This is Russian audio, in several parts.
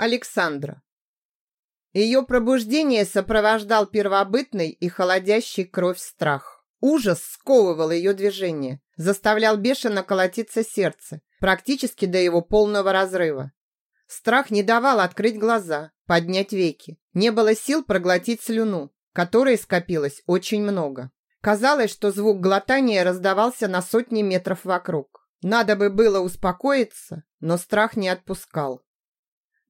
Александра. Ее пробуждение сопровождал первобытный и холодящий кровь страх. Ужас сковывал ее движение, заставлял бешено колотиться сердце, практически до его полного разрыва. Страх не давал открыть глаза, поднять веки. Не было сил проглотить слюну, которой скопилось очень много. Казалось, что звук глотания раздавался на сотни метров вокруг. Надо бы было успокоиться, но страх не отпускал.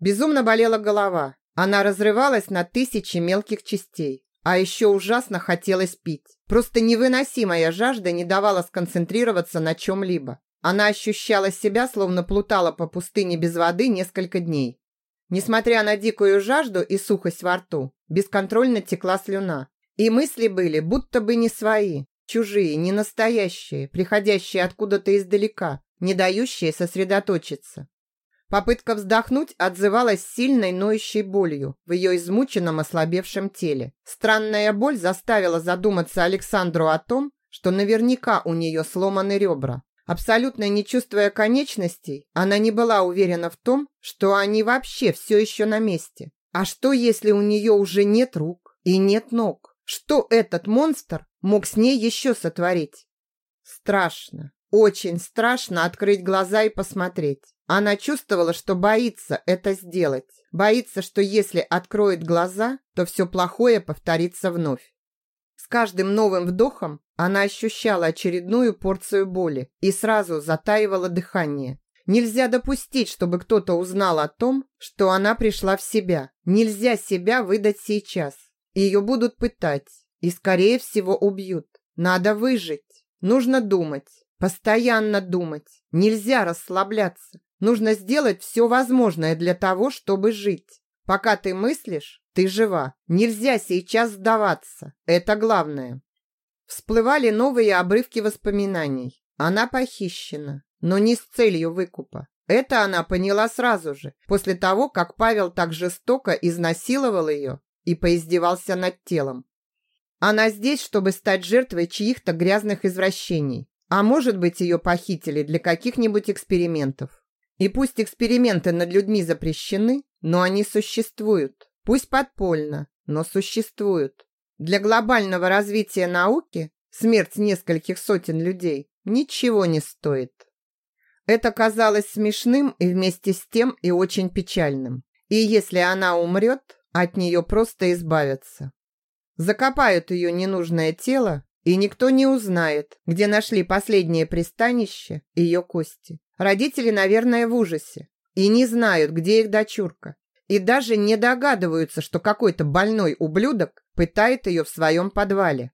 Безумно болела голова. Она разрывалась на тысячи мелких частей. А еще ужасно хотелось пить. Просто невыносимая жажда не давала сконцентрироваться на чем-либо. Она ощущала себя, словно плутала по пустыне без воды несколько дней. Несмотря на дикую жажду и сухость во рту, бесконтрольно текла слюна. И мысли были будто бы не свои, чужие, не настоящие, приходящие откуда-то издалека, не дающие сосредоточиться. Попытка вздохнуть отзывалась сильной ноющей болью в ее измученном ослабевшем теле. Странная боль заставила задуматься Александру о том, что наверняка у нее сломаны ребра. Абсолютно не чувствуя конечностей, она не была уверена в том, что они вообще все еще на месте. А что, если у нее уже нет рук и нет ног? Что этот монстр мог с ней еще сотворить? Страшно, очень страшно открыть глаза и посмотреть. Она чувствовала, что боится это сделать. Боится, что если откроет глаза, то все плохое повторится вновь. С каждым новым вдохом она ощущала очередную порцию боли и сразу затаивала дыхание. Нельзя допустить, чтобы кто-то узнал о том, что она пришла в себя. Нельзя себя выдать сейчас. Ее будут пытать и, скорее всего, убьют. Надо выжить. Нужно думать. Постоянно думать. Нельзя расслабляться. Нужно сделать все возможное для того, чтобы жить. Пока ты мыслишь, ты жива. Нельзя сейчас сдаваться. Это главное. Всплывали новые обрывки воспоминаний. Она похищена, но не с целью выкупа. Это она поняла сразу же, после того, как Павел так жестоко изнасиловал ее и поиздевался над телом. Она здесь, чтобы стать жертвой чьих-то грязных извращений. А может быть, ее похитили для каких-нибудь экспериментов. И пусть эксперименты над людьми запрещены, но они существуют. Пусть подпольно, но существуют. Для глобального развития науки смерть нескольких сотен людей ничего не стоит. Это казалось смешным и вместе с тем и очень печальным. И если она умрет, от нее просто избавятся. Закопают ее ненужное тело, и никто не узнает, где нашли последнее пристанище ее кости. Родители, наверное, в ужасе и не знают, где их дочурка. И даже не догадываются, что какой-то больной ублюдок пытает ее в своем подвале.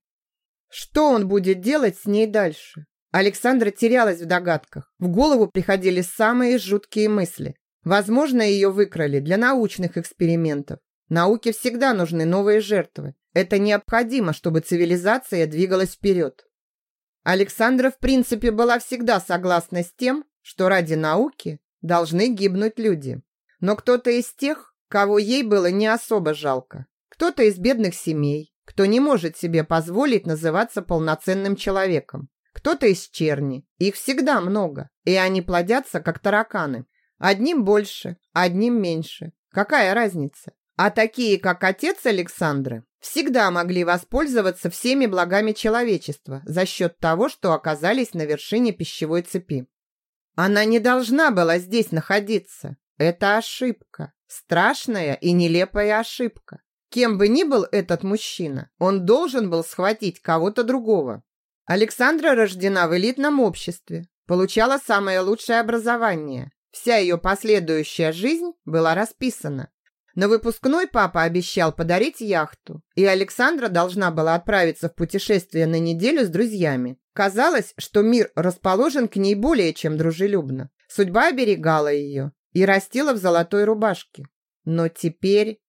Что он будет делать с ней дальше? Александра терялась в догадках. В голову приходили самые жуткие мысли. Возможно, ее выкрали для научных экспериментов. Науке всегда нужны новые жертвы. Это необходимо, чтобы цивилизация двигалась вперед. Александра, в принципе, была всегда согласна с тем, что ради науки должны гибнуть люди. Но кто-то из тех, кого ей было не особо жалко. Кто-то из бедных семей, кто не может себе позволить называться полноценным человеком. Кто-то из черни. Их всегда много, и они плодятся, как тараканы. Одним больше, одним меньше. Какая разница? А такие, как отец Александры, всегда могли воспользоваться всеми благами человечества за счет того, что оказались на вершине пищевой цепи. Она не должна была здесь находиться. Это ошибка. Страшная и нелепая ошибка. Кем бы ни был этот мужчина, он должен был схватить кого-то другого. Александра рождена в элитном обществе, получала самое лучшее образование. Вся ее последующая жизнь была расписана. На выпускной папа обещал подарить яхту, и Александра должна была отправиться в путешествие на неделю с друзьями. Казалось, что мир расположен к ней более чем дружелюбно. Судьба оберегала ее и растила в золотой рубашке. Но теперь...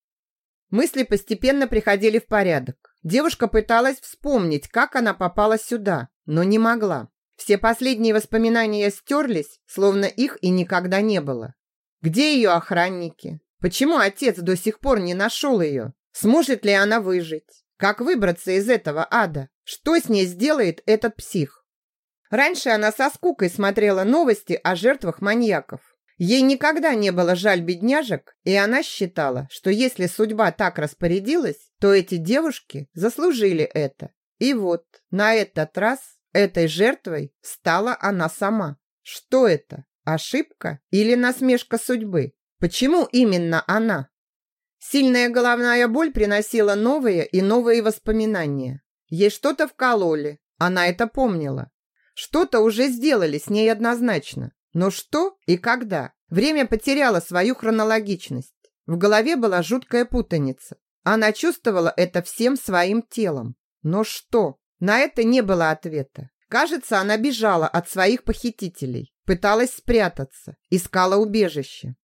Мысли постепенно приходили в порядок. Девушка пыталась вспомнить, как она попала сюда, но не могла. Все последние воспоминания стерлись, словно их и никогда не было. Где ее охранники? Почему отец до сих пор не нашел ее? Сможет ли она выжить? Как выбраться из этого ада? Что с ней сделает этот псих? Раньше она со скукой смотрела новости о жертвах маньяков. Ей никогда не было жаль бедняжек, и она считала, что если судьба так распорядилась, то эти девушки заслужили это. И вот, на этот раз этой жертвой стала она сама. Что это? Ошибка или насмешка судьбы? Почему именно она? Сильная головная боль приносила новые и новые воспоминания. Ей что-то вкололи, она это помнила. Что-то уже сделали с ней однозначно. Но что и когда? Время потеряло свою хронологичность. В голове была жуткая путаница. Она чувствовала это всем своим телом. Но что? На это не было ответа. Кажется, она бежала от своих похитителей, пыталась спрятаться, искала убежище.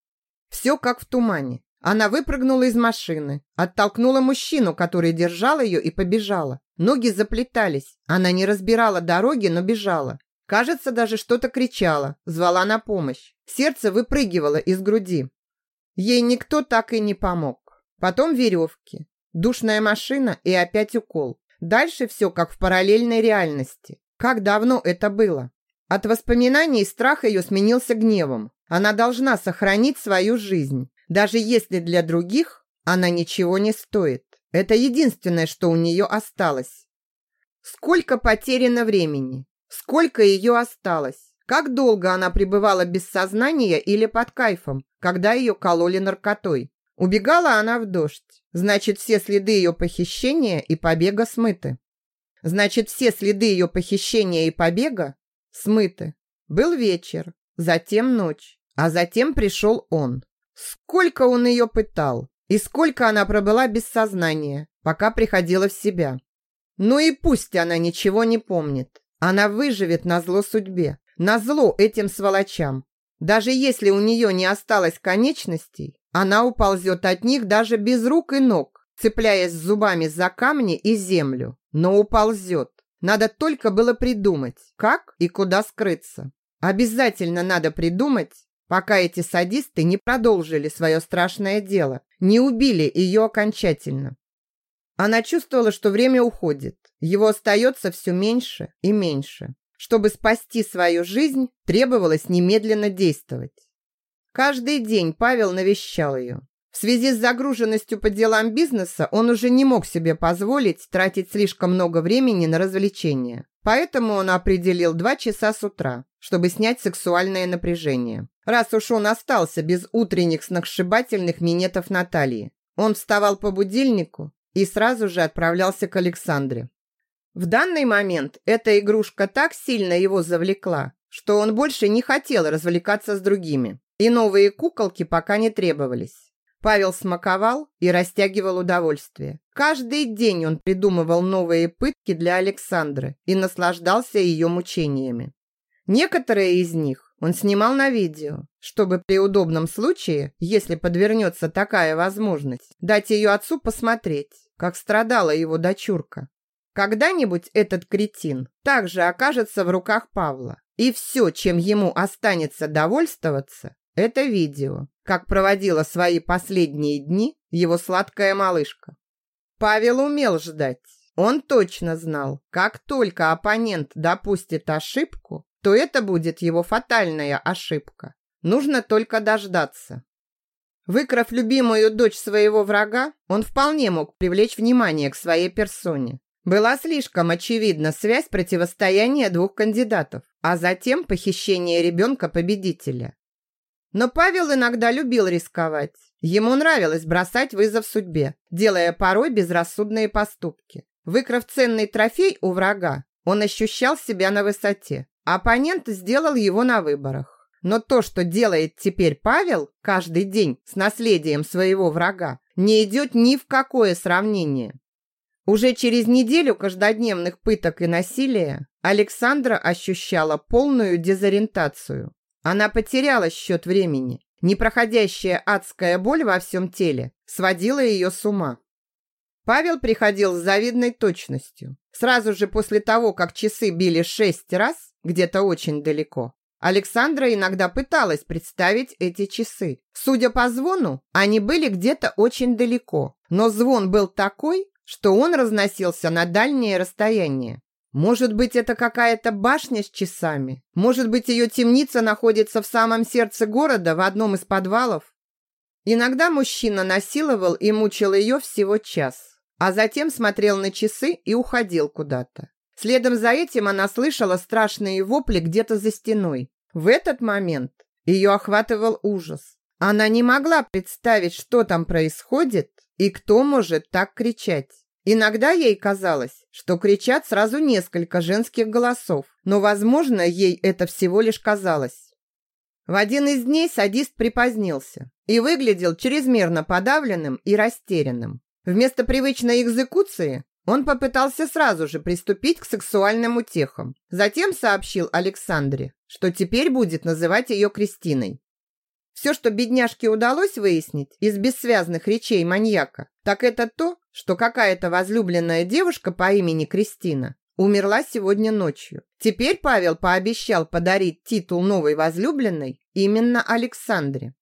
Все как в тумане. Она выпрыгнула из машины, оттолкнула мужчину, который держал ее, и побежала. Ноги заплетались. Она не разбирала дороги, но бежала. Кажется, даже что-то кричала, звала на помощь. Сердце выпрыгивало из груди. Ей никто так и не помог. Потом веревки, душная машина и опять укол. Дальше все как в параллельной реальности. Как давно это было? От воспоминаний страх ее сменился гневом. Она должна сохранить свою жизнь. Даже если для других она ничего не стоит. Это единственное, что у нее осталось. Сколько потеряно времени, сколько ее осталось, как долго она пребывала без сознания или под кайфом, когда ее кололи наркотой. Убегала она в дождь, значит, все следы ее похищения и побега смыты. Значит, все следы ее похищения и побега смыты. Был вечер, затем ночь, а затем пришел он. Сколько он ее пытал, и сколько она пробыла без сознания, пока приходила в себя. Ну и пусть она ничего не помнит. Она выживет на зло судьбе, на зло этим сволочам. Даже если у нее не осталось конечностей, она уползет от них даже без рук и ног, цепляясь зубами за камни и землю. Но уползет. Надо только было придумать, как и куда скрыться. Обязательно надо придумать, пока эти садисты не продолжили свое страшное дело, не убили ее окончательно. Она чувствовала, что время уходит. Его остается все меньше и меньше. Чтобы спасти свою жизнь, требовалось немедленно действовать. Каждый день Павел навещал ее. В связи с загруженностью по делам бизнеса он уже не мог себе позволить тратить слишком много времени на развлечения. Поэтому он определил два часа с утра, чтобы снять сексуальное напряжение. Раз уж он остался без утренних сногсшибательных минетов Натальи. Он вставал по будильнику и сразу же отправлялся к Александре. В данный момент эта игрушка так сильно его завлекла, что он больше не хотел развлекаться с другими, и новые куколки пока не требовались. Павел смаковал и растягивал удовольствие. Каждый день он придумывал новые пытки для Александры и наслаждался ее мучениями. Некоторые из них он снимал на видео, чтобы при удобном случае, если подвернется такая возможность, дать ее отцу посмотреть, как страдала его дочурка. Когда-нибудь этот кретин также окажется в руках Павла, и все, чем ему останется довольствоваться, это видео, как проводила свои последние дни его сладкая малышка. Павел умел ждать. Он точно знал, как только оппонент допустит ошибку, то это будет его фатальная ошибка. Нужно только дождаться. Выкрав любимую дочь своего врага, он вполне мог привлечь внимание к своей персоне. Была слишком очевидна связь противостояния двух кандидатов, а затем похищение ребенка победителя. Но Павел иногда любил рисковать. Ему нравилось бросать вызов судьбе, делая порой безрассудные поступки. Выкрав ценный трофей у врага, он ощущал себя на высоте. Оппонент сделал его на выборах. Но то, что делает теперь Павел каждый день с наследием своего врага, не идет ни в какое сравнение. Уже через неделю каждодневных пыток и насилия Александра ощущала полную дезориентацию. Она потеряла счет времени. Непроходящая адская боль во всем теле сводила ее с ума. Павел приходил с завидной точностью. Сразу же после того, как часы били шесть раз, где-то очень далеко, Александра иногда пыталась представить эти часы. Судя по звону, они были где-то очень далеко, но звон был такой, что он разносился на дальнее расстояние. Может быть, это какая-то башня с часами? Может быть, ее темница находится в самом сердце города, в одном из подвалов? Иногда мужчина насиловал и мучил ее всего час, а затем смотрел на часы и уходил куда-то. Следом за этим она слышала страшные вопли где-то за стеной. В этот момент ее охватывал ужас. Она не могла представить, что там происходит и кто может так кричать. Иногда ей казалось, что кричат сразу несколько женских голосов, но, возможно, ей это всего лишь казалось. В один из дней садист припозднился и выглядел чрезмерно подавленным и растерянным. Вместо привычной экзекуции он попытался сразу же приступить к сексуальным утехам. Затем сообщил Александре, что теперь будет называть ее Кристиной. Все, что бедняжке удалось выяснить из бессвязных речей маньяка, так это то, что какая-то возлюбленная девушка по имени Кристина умерла сегодня ночью. Теперь Павел пообещал подарить титул новой возлюбленной именно Александре.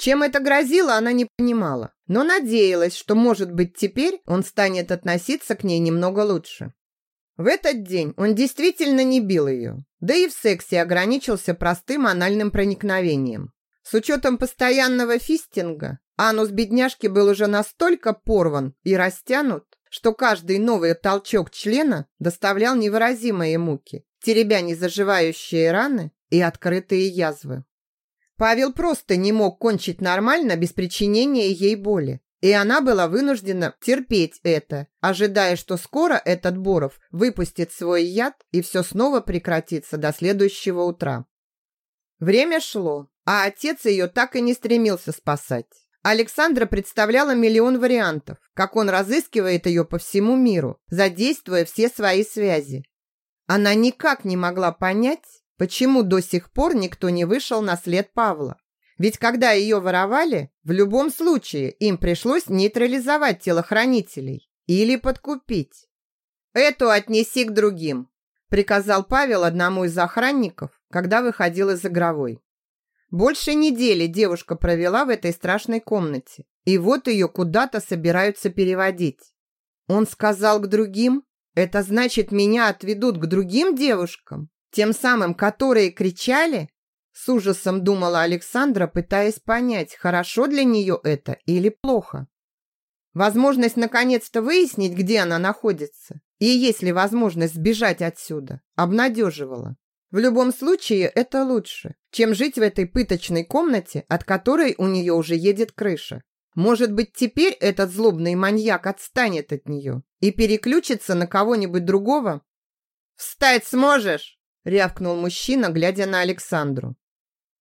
Чем это грозило, она не понимала, но надеялась, что, может быть, теперь он станет относиться к ней немного лучше. В этот день он действительно не бил ее, да и в сексе ограничился простым анальным проникновением. С учетом постоянного фистинга, анус бедняжки был уже настолько порван и растянут, что каждый новый толчок члена доставлял невыразимые муки, теребя незаживающие раны и открытые язвы. Павел просто не мог кончить нормально без причинения ей боли. И она была вынуждена терпеть это, ожидая, что скоро этот Боров выпустит свой яд и все снова прекратится до следующего утра. Время шло, а отец ее так и не стремился спасать. Александра представляла миллион вариантов, как он разыскивает ее по всему миру, задействуя все свои связи. Она никак не могла понять, Почему до сих пор никто не вышел на след Павла? Ведь когда ее воровали, в любом случае им пришлось нейтрализовать телохранителей или подкупить. «Эту отнеси к другим», – приказал Павел одному из охранников, когда выходил из игровой. Больше недели девушка провела в этой страшной комнате, и вот ее куда-то собираются переводить. Он сказал к другим, это значит, меня отведут к другим девушкам? Тем самым, которые кричали, с ужасом думала Александра, пытаясь понять, хорошо для нее это или плохо. Возможность наконец-то выяснить, где она находится, и есть ли возможность сбежать отсюда, обнадеживала. В любом случае, это лучше, чем жить в этой пыточной комнате, от которой у нее уже едет крыша. Может быть, теперь этот злобный маньяк отстанет от нее и переключится на кого-нибудь другого? «Встать сможешь?» Рявкнул мужчина, глядя на Александру.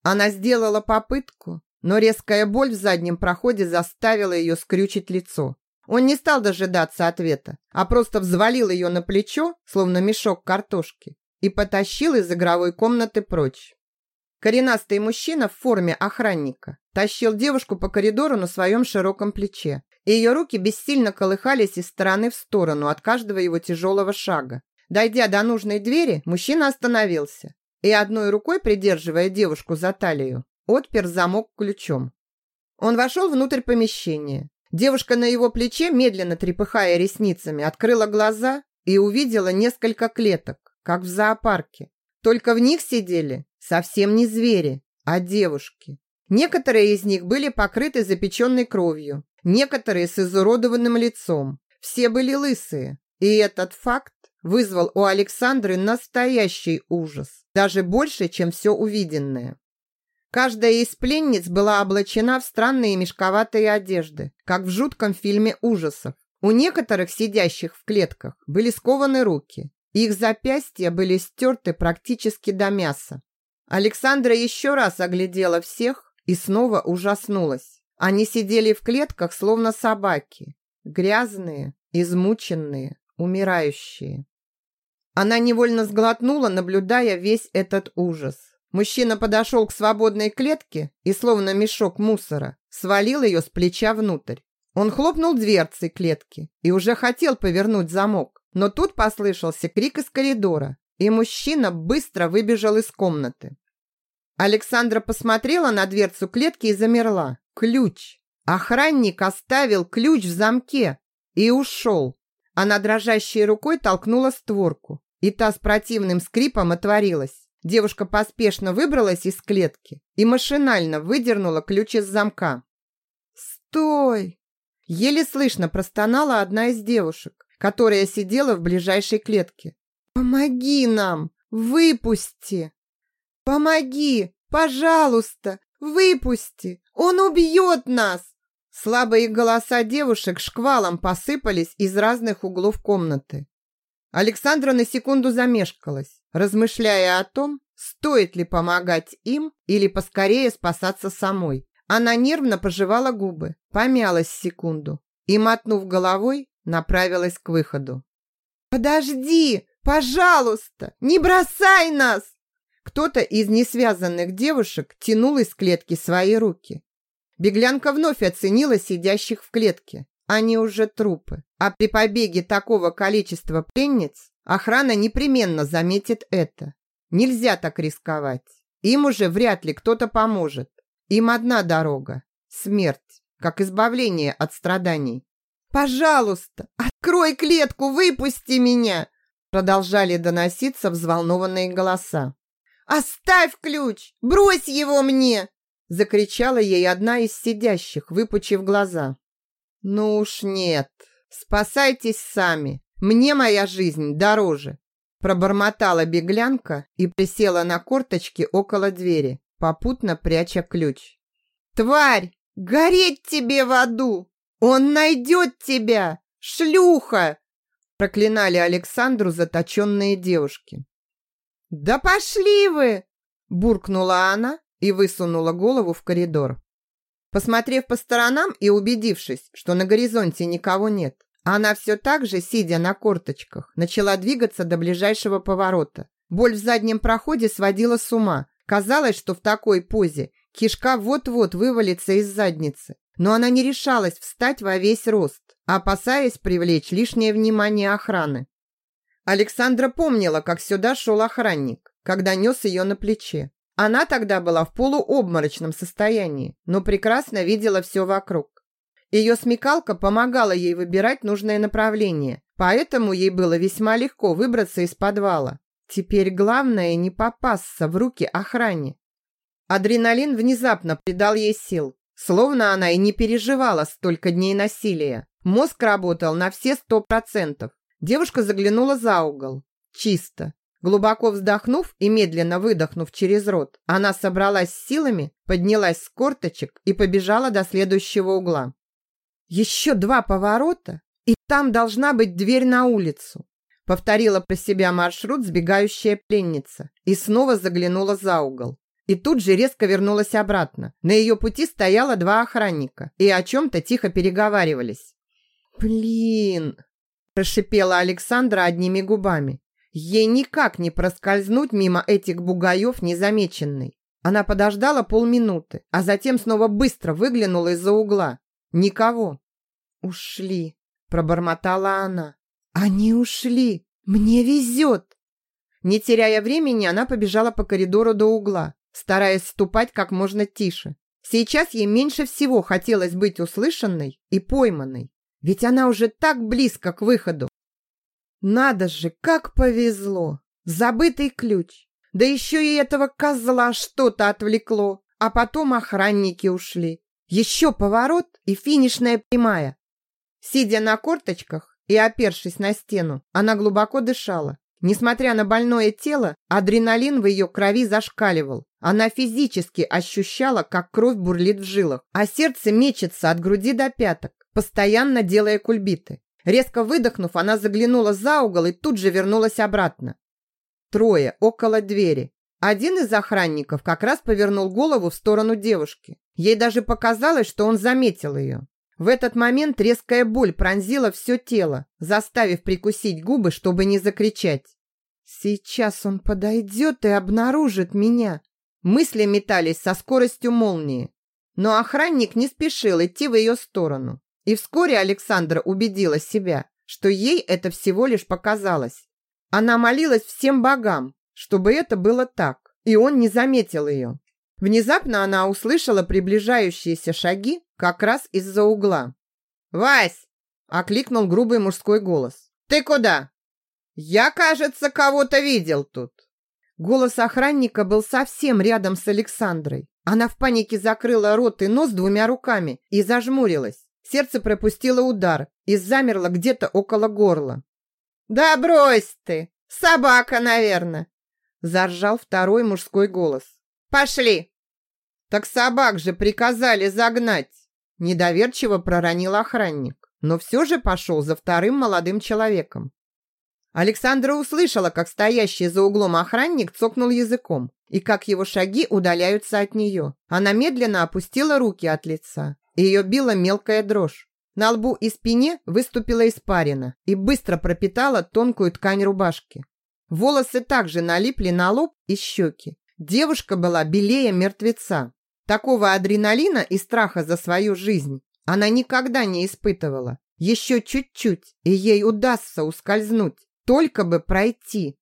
Она сделала попытку, но резкая боль в заднем проходе заставила ее скрючить лицо. Он не стал дожидаться ответа, а просто взвалил ее на плечо, словно мешок картошки, и потащил из игровой комнаты прочь. Коренастый мужчина в форме охранника тащил девушку по коридору на своем широком плече, и ее руки бессильно колыхались из стороны в сторону от каждого его тяжелого шага. Дойдя до нужной двери, мужчина остановился и одной рукой, придерживая девушку за талию, отпер замок ключом. Он вошел внутрь помещения. Девушка на его плече, медленно трепыхая ресницами, открыла глаза и увидела несколько клеток, как в зоопарке. Только в них сидели совсем не звери, а девушки. Некоторые из них были покрыты запеченной кровью, некоторые с изуродованным лицом. Все были лысые, и этот факт вызвал у Александры настоящий ужас, даже больше, чем все увиденное. Каждая из пленниц была облачена в странные мешковатые одежды, как в жутком фильме ужасов. У некоторых сидящих в клетках были скованы руки. Их запястья были стерты практически до мяса. Александра еще раз оглядела всех и снова ужаснулась. Они сидели в клетках, словно собаки. Грязные, измученные, умирающие. Она невольно сглотнула, наблюдая весь этот ужас. Мужчина подошел к свободной клетке и, словно мешок мусора, свалил ее с плеча внутрь. Он хлопнул дверцей клетки и уже хотел повернуть замок, но тут послышался крик из коридора, и мужчина быстро выбежал из комнаты. Александра посмотрела на дверцу клетки и замерла. Ключ. Охранник оставил ключ в замке и ушел. Она дрожащей рукой толкнула створку и та с противным скрипом отворилась. Девушка поспешно выбралась из клетки и машинально выдернула ключ из замка. «Стой!» Еле слышно простонала одна из девушек, которая сидела в ближайшей клетке. «Помоги нам! Выпусти! Помоги! Пожалуйста! Выпусти! Он убьет нас!» Слабые голоса девушек шквалом посыпались из разных углов комнаты. Александра на секунду замешкалась, размышляя о том, стоит ли помогать им или поскорее спасаться самой. Она нервно пожевала губы, помялась секунду и, мотнув головой, направилась к выходу. «Подожди! Пожалуйста! Не бросай нас!» Кто-то из несвязанных девушек тянул из клетки свои руки. Беглянка вновь оценила сидящих в клетке. Они уже трупы. А при побеге такого количества пленниц охрана непременно заметит это. Нельзя так рисковать. Им уже вряд ли кто-то поможет. Им одна дорога – смерть, как избавление от страданий. «Пожалуйста, открой клетку, выпусти меня!» Продолжали доноситься взволнованные голоса. «Оставь ключ! Брось его мне!» Закричала ей одна из сидящих, выпучив глаза. «Ну уж нет, спасайтесь сами, мне моя жизнь дороже!» Пробормотала беглянка и присела на корточки около двери, попутно пряча ключ. «Тварь! Гореть тебе в аду! Он найдет тебя! Шлюха!» Проклинали Александру заточенные девушки. «Да пошли вы!» Буркнула она и высунула голову в коридор. Посмотрев по сторонам и убедившись, что на горизонте никого нет, она все так же, сидя на корточках, начала двигаться до ближайшего поворота. Боль в заднем проходе сводила с ума. Казалось, что в такой позе кишка вот-вот вывалится из задницы. Но она не решалась встать во весь рост, опасаясь привлечь лишнее внимание охраны. Александра помнила, как сюда шел охранник, когда нес ее на плече. Она тогда была в полуобморочном состоянии, но прекрасно видела все вокруг. Ее смекалка помогала ей выбирать нужное направление, поэтому ей было весьма легко выбраться из подвала. Теперь главное не попасться в руки охране. Адреналин внезапно придал ей сил, словно она и не переживала столько дней насилия. Мозг работал на все сто процентов. Девушка заглянула за угол. Чисто. Глубоко вздохнув и медленно выдохнув через рот, она собралась с силами, поднялась с корточек и побежала до следующего угла. Еще два поворота, и там должна быть дверь на улицу. Повторила про себя маршрут сбегающая пленница и снова заглянула за угол. И тут же резко вернулась обратно. На ее пути стояло два охранника и о чем-то тихо переговаривались. «Блин!» – прошипела Александра одними губами. Ей никак не проскользнуть мимо этих бугаев незамеченной. Она подождала полминуты, а затем снова быстро выглянула из-за угла. Никого. «Ушли», – пробормотала она. «Они ушли! Мне везет!» Не теряя времени, она побежала по коридору до угла, стараясь ступать как можно тише. Сейчас ей меньше всего хотелось быть услышанной и пойманной, ведь она уже так близко к выходу. Надо же, как повезло! Забытый ключ. Да еще и этого козла что-то отвлекло, а потом охранники ушли. Еще поворот и финишная прямая. Сидя на корточках и опершись на стену, она глубоко дышала. Несмотря на больное тело, адреналин в ее крови зашкаливал. Она физически ощущала, как кровь бурлит в жилах, а сердце мечется от груди до пяток, постоянно делая кульбиты. Резко выдохнув, она заглянула за угол и тут же вернулась обратно. Трое около двери. Один из охранников как раз повернул голову в сторону девушки. Ей даже показалось, что он заметил ее. В этот момент резкая боль пронзила все тело, заставив прикусить губы, чтобы не закричать. «Сейчас он подойдет и обнаружит меня!» Мысли метались со скоростью молнии. Но охранник не спешил идти в ее сторону. И вскоре Александра убедила себя, что ей это всего лишь показалось. Она молилась всем богам, чтобы это было так, и он не заметил ее. Внезапно она услышала приближающиеся шаги как раз из-за угла. «Вась!» – окликнул грубый мужской голос. «Ты куда?» Я, кажется, кого-то видел тут. Голос охранника был совсем рядом с Александрой. Она в панике закрыла рот и нос двумя руками и зажмурилась. Сердце пропустило удар и замерло где-то около горла. «Да брось ты! Собака, наверное!» Заржал второй мужской голос. «Пошли!» «Так собак же приказали загнать!» Недоверчиво проронил охранник, но все же пошел за вторым молодым человеком. Александра услышала, как стоящий за углом охранник цокнул языком и как его шаги удаляются от нее. Она медленно опустила руки от лица. Ее била мелкая дрожь. На лбу и спине выступила испарина и быстро пропитала тонкую ткань рубашки. Волосы также налипли на лоб и щеки. Девушка была белее мертвеца. Такого адреналина и страха за свою жизнь она никогда не испытывала. Еще чуть-чуть, и ей удастся ускользнуть. Только бы пройти.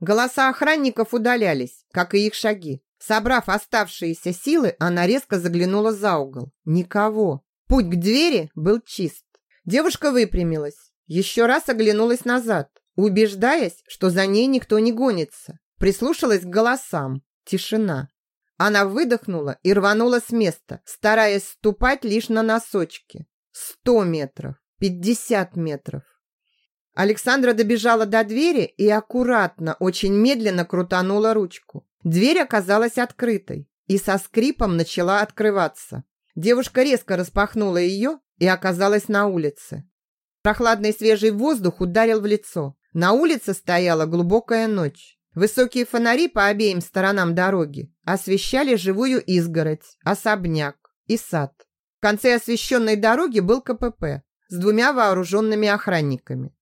Голоса охранников удалялись, как и их шаги. Собрав оставшиеся силы, она резко заглянула за угол. Никого. Путь к двери был чист. Девушка выпрямилась, еще раз оглянулась назад, убеждаясь, что за ней никто не гонится. Прислушалась к голосам. Тишина. Она выдохнула и рванула с места, стараясь ступать лишь на носочки. Сто метров, пятьдесят метров. Александра добежала до двери и аккуратно, очень медленно крутанула ручку. Дверь оказалась открытой и со скрипом начала открываться. Девушка резко распахнула ее и оказалась на улице. Прохладный свежий воздух ударил в лицо. На улице стояла глубокая ночь. Высокие фонари по обеим сторонам дороги освещали живую изгородь, особняк и сад. В конце освещенной дороги был КПП с двумя вооруженными охранниками.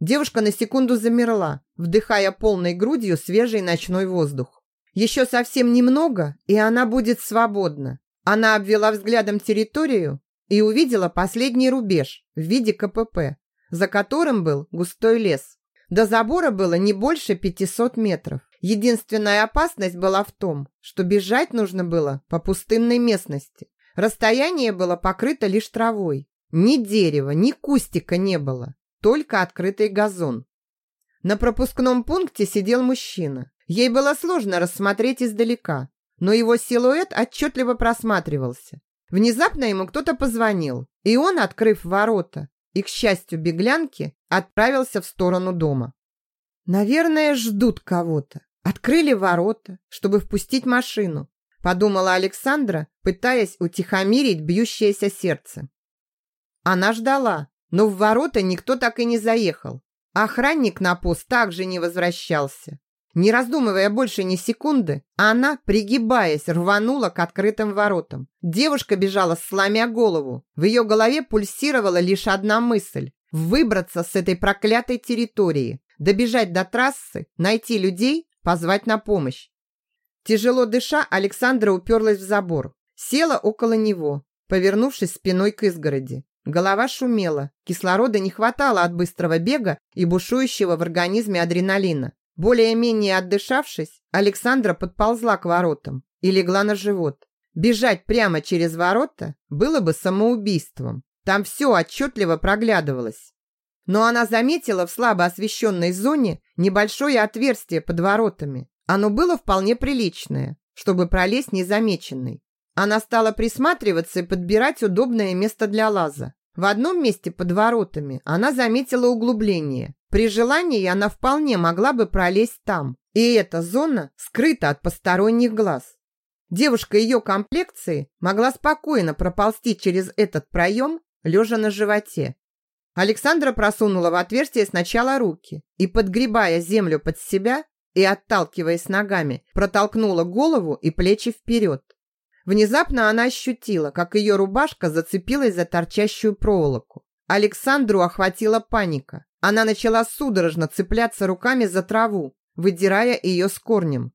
Девушка на секунду замерла, вдыхая полной грудью свежий ночной воздух. Еще совсем немного, и она будет свободна. Она обвела взглядом территорию и увидела последний рубеж в виде КПП, за которым был густой лес. До забора было не больше 500 метров. Единственная опасность была в том, что бежать нужно было по пустынной местности. Расстояние было покрыто лишь травой. Ни дерева, ни кустика не было только открытый газон. На пропускном пункте сидел мужчина. Ей было сложно рассмотреть издалека, но его силуэт отчетливо просматривался. Внезапно ему кто-то позвонил, и он, открыв ворота и, к счастью, беглянки, отправился в сторону дома. «Наверное, ждут кого-то. Открыли ворота, чтобы впустить машину», подумала Александра, пытаясь утихомирить бьющееся сердце. Она ждала, но в ворота никто так и не заехал. Охранник на пост также не возвращался. Не раздумывая больше ни секунды, она, пригибаясь, рванула к открытым воротам. Девушка бежала, сломя голову. В ее голове пульсировала лишь одна мысль – выбраться с этой проклятой территории, добежать до трассы, найти людей, позвать на помощь. Тяжело дыша, Александра уперлась в забор. Села около него, повернувшись спиной к изгороди. Голова шумела, кислорода не хватало от быстрого бега и бушующего в организме адреналина. Более-менее отдышавшись, Александра подползла к воротам и легла на живот. Бежать прямо через ворота было бы самоубийством. Там все отчетливо проглядывалось. Но она заметила в слабо освещенной зоне небольшое отверстие под воротами. Оно было вполне приличное, чтобы пролезть незамеченной. Она стала присматриваться и подбирать удобное место для лаза. В одном месте под воротами она заметила углубление. При желании она вполне могла бы пролезть там. И эта зона скрыта от посторонних глаз. Девушка ее комплекции могла спокойно проползти через этот проем, лежа на животе. Александра просунула в отверстие сначала руки и, подгребая землю под себя и отталкиваясь ногами, протолкнула голову и плечи вперед. Внезапно она ощутила, как ее рубашка зацепилась за торчащую проволоку. Александру охватила паника. Она начала судорожно цепляться руками за траву, выдирая ее с корнем.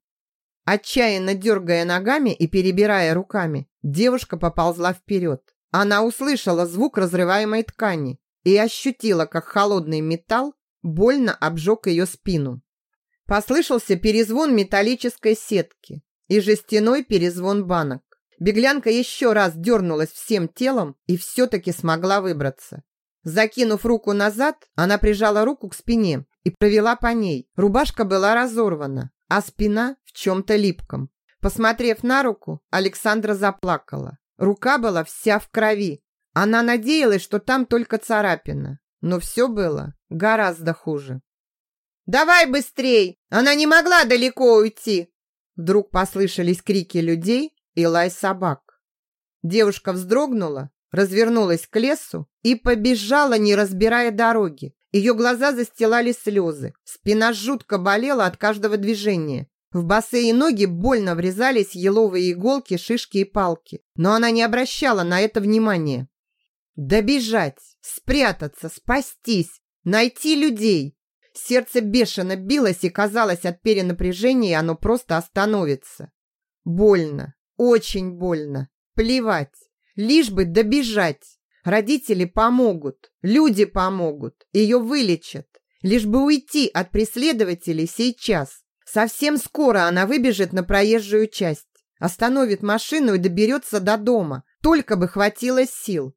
Отчаянно дергая ногами и перебирая руками, девушка поползла вперед. Она услышала звук разрываемой ткани и ощутила, как холодный металл больно обжег ее спину. Послышался перезвон металлической сетки и жестяной перезвон банок. Беглянка еще раз дернулась всем телом и все-таки смогла выбраться. Закинув руку назад, она прижала руку к спине и провела по ней. Рубашка была разорвана, а спина в чем-то липком. Посмотрев на руку, Александра заплакала. Рука была вся в крови. Она надеялась, что там только царапина. Но все было гораздо хуже. «Давай быстрей! Она не могла далеко уйти!» Вдруг послышались крики людей и лай собак. Девушка вздрогнула, развернулась к лесу и побежала, не разбирая дороги. Ее глаза застилали слезы, спина жутко болела от каждого движения. В босые ноги больно врезались еловые иголки, шишки и палки, но она не обращала на это внимания. Добежать, спрятаться, спастись, найти людей. Сердце бешено билось и казалось от перенапряжения оно просто остановится. Больно, очень больно. Плевать, лишь бы добежать. Родители помогут, люди помогут, ее вылечат. Лишь бы уйти от преследователей сейчас. Совсем скоро она выбежит на проезжую часть, остановит машину и доберется до дома. Только бы хватило сил.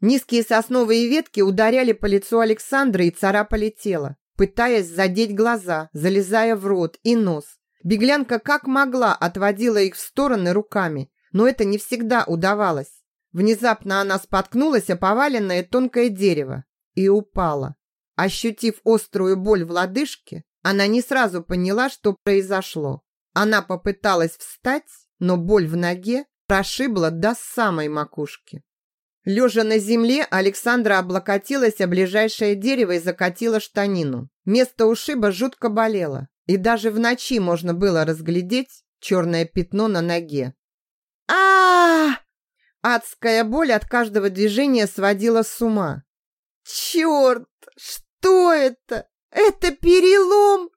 Низкие сосновые ветки ударяли по лицу Александра и царапали тело, пытаясь задеть глаза, залезая в рот и нос. Беглянка как могла отводила их в стороны руками, но это не всегда удавалось. Внезапно она споткнулась о поваленное тонкое дерево и упала. Ощутив острую боль в лодыжке, она не сразу поняла, что произошло. Она попыталась встать, но боль в ноге прошибла до самой макушки. Лежа на земле, Александра облокотилась о ближайшее дерево и закатила штанину. Место ушиба жутко болело, и даже в ночи можно было разглядеть черное пятно на ноге. А Адская боль от каждого движения сводила с ума. «Черт! Что это? Это перелом!»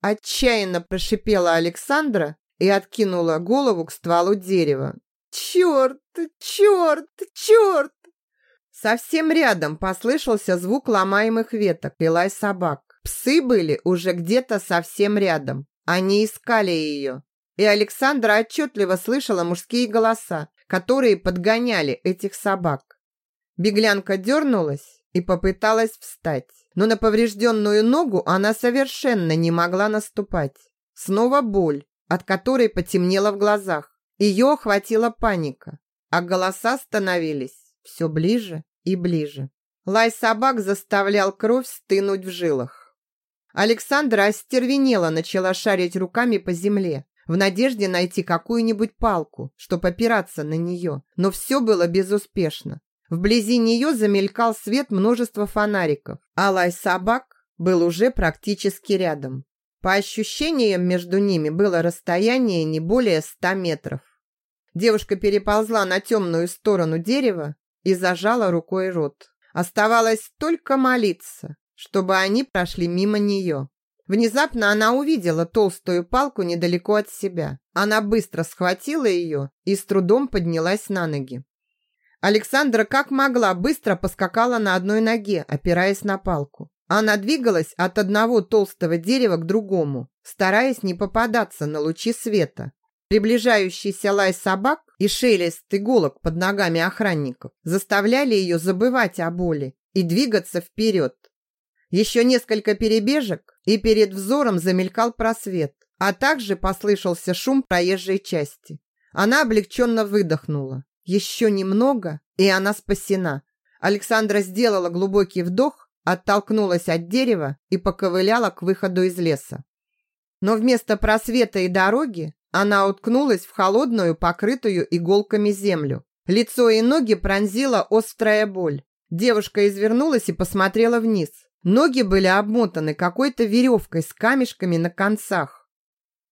Отчаянно прошипела Александра и откинула голову к стволу дерева. «Черт! Черт! Черт!» Совсем рядом послышался звук ломаемых веток и лай собак. Псы были уже где-то совсем рядом. Они искали ее. И Александра отчетливо слышала мужские голоса, которые подгоняли этих собак. Беглянка дернулась и попыталась встать, но на поврежденную ногу она совершенно не могла наступать. Снова боль, от которой потемнело в глазах. Ее охватила паника, а голоса становились все ближе и ближе. Лай собак заставлял кровь стынуть в жилах. Александра остервенела, начала шарить руками по земле, в надежде найти какую-нибудь палку, чтобы опираться на нее, но все было безуспешно. Вблизи нее замелькал свет множества фонариков, а лай собак был уже практически рядом. По ощущениям, между ними было расстояние не более ста метров. Девушка переползла на темную сторону дерева и зажала рукой рот. Оставалось только молиться, чтобы они прошли мимо нее. Внезапно она увидела толстую палку недалеко от себя. Она быстро схватила ее и с трудом поднялась на ноги. Александра как могла быстро поскакала на одной ноге, опираясь на палку. Она двигалась от одного толстого дерева к другому, стараясь не попадаться на лучи света. Приближающийся лай собак и шелест иголок под ногами охранников заставляли ее забывать о боли и двигаться вперед. Еще несколько перебежек, и перед взором замелькал просвет, а также послышался шум проезжей части. Она облегченно выдохнула. Еще немного, и она спасена. Александра сделала глубокий вдох, оттолкнулась от дерева и поковыляла к выходу из леса. Но вместо просвета и дороги она уткнулась в холодную, покрытую иголками землю. Лицо и ноги пронзила острая боль. Девушка извернулась и посмотрела вниз. Ноги были обмотаны какой-то веревкой с камешками на концах.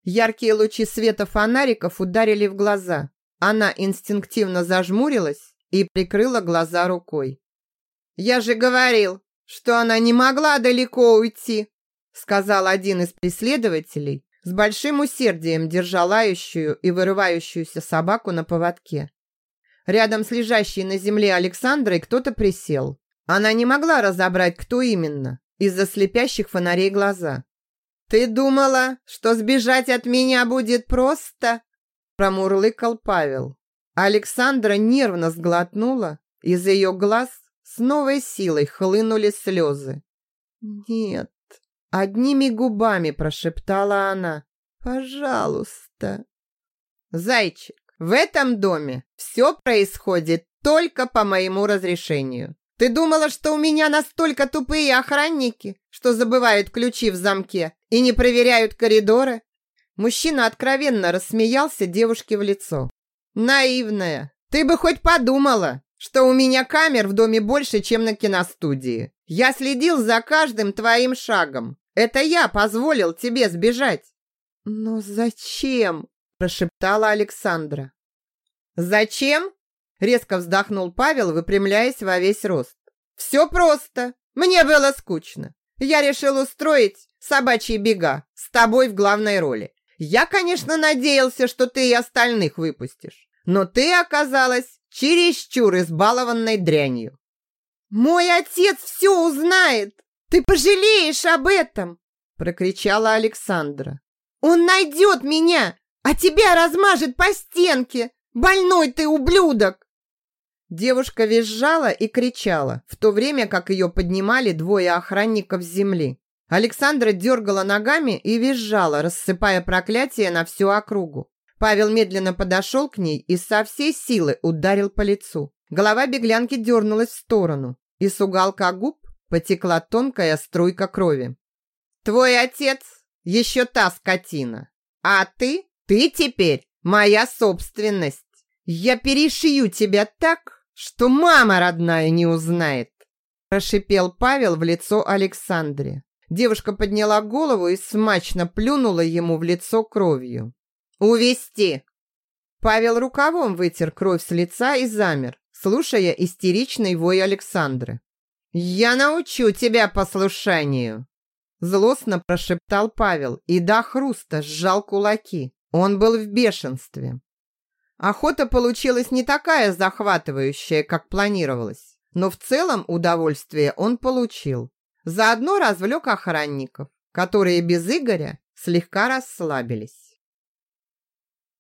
Яркие лучи света фонариков ударили в глаза. Она инстинктивно зажмурилась и прикрыла глаза рукой. «Я же говорил, что она не могла далеко уйти», сказал один из преследователей, с большим усердием держа лающую и вырывающуюся собаку на поводке. Рядом с лежащей на земле Александрой кто-то присел. Она не могла разобрать, кто именно, из-за слепящих фонарей глаза. «Ты думала, что сбежать от меня будет просто?» промурлыкал Павел. Александра нервно сглотнула, из ее глаз с новой силой хлынули слезы. «Нет, Одними губами прошептала она. «Пожалуйста». «Зайчик, в этом доме все происходит только по моему разрешению. Ты думала, что у меня настолько тупые охранники, что забывают ключи в замке и не проверяют коридоры? Мужчина откровенно рассмеялся девушке в лицо. Наивная. Ты бы хоть подумала, что у меня камер в доме больше, чем на киностудии. Я следил за каждым твоим шагом. Это я позволил тебе сбежать. Но зачем? прошептала Александра. Зачем? Резко вздохнул Павел, выпрямляясь во весь рост. «Все просто. Мне было скучно. Я решил устроить собачьи бега с тобой в главной роли. Я, конечно, надеялся, что ты и остальных выпустишь, но ты оказалась чересчур избалованной дрянью». «Мой отец все узнает! Ты пожалеешь об этом!» прокричала Александра. «Он найдет меня, а тебя размажет по стенке! Больной ты ублюдок!» Девушка визжала и кричала, в то время как ее поднимали двое охранников земли. Александра дергала ногами и визжала, рассыпая проклятие на всю округу. Павел медленно подошел к ней и со всей силы ударил по лицу. Голова беглянки дернулась в сторону, и с уголка губ потекла тонкая струйка крови. «Твой отец еще та скотина, а ты, ты теперь моя собственность. Я перешью тебя так, что мама родная не узнает!» Прошипел Павел в лицо Александре. Девушка подняла голову и смачно плюнула ему в лицо кровью. «Увести!» Павел рукавом вытер кровь с лица и замер, слушая истеричный вой Александры. «Я научу тебя послушанию!» Злостно прошептал Павел и до хруста сжал кулаки. Он был в бешенстве. Охота получилась не такая захватывающая, как планировалось, но в целом удовольствие он получил. Заодно развлек охранников, которые без Игоря слегка расслабились.